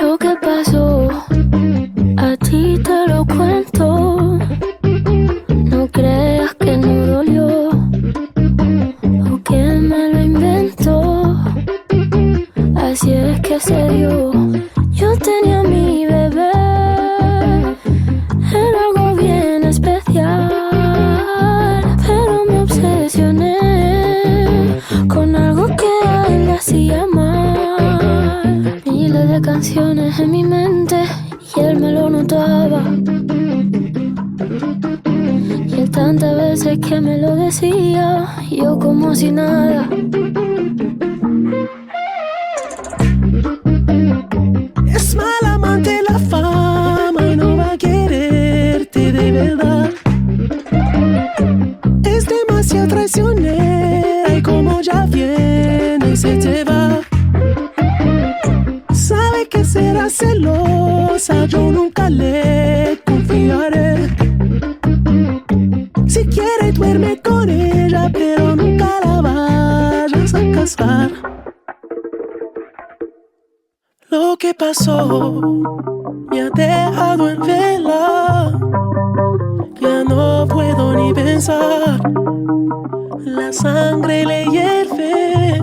Lo que pasó, a ti te lo cuento. No creas que no dolió o que me lo inventó. Así es que se dio. Yo tenía mi canciones en mi mente y él me lo notaba. Y él tantas veces que me lo decía, yo como si nada. Es mal amante la fama y no va a quererte de verdad. Es demasiado traicionera y como ya viene y se te va. Celosa, yo nunca le confiaré. Si quiere duerme con ella, pero nunca la vayas a casar. Lo que pasó me ha dejado en vela. Ya no puedo ni pensar. La sangre le hierve.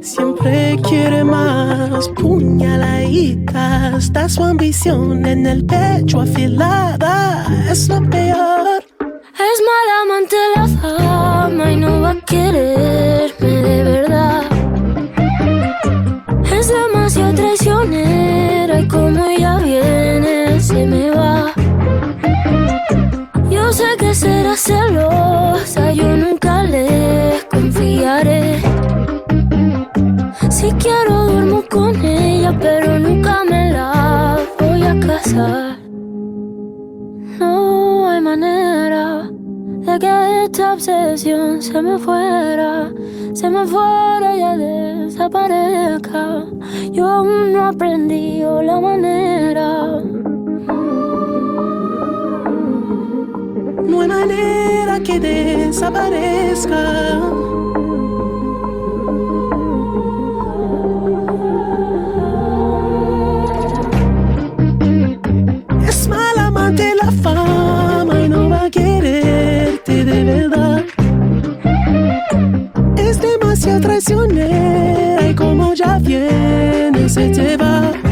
Siempre quiere más puñaladita. Está su ambición en el pecho afilada. Es lo peor. Es mala amante la fama y no va a quererme de verdad. Es demasiado traicionera y como ella viene se me va. Quiero duermo con ella, pero nunca me la voy a casar. No hay manera de que esta obsesión se me fuera, se me fuera y desaparezca. Yo aún no aprendí la manera. No hay manera que desaparezca. Demasiado traicionera y como ya viene se te va.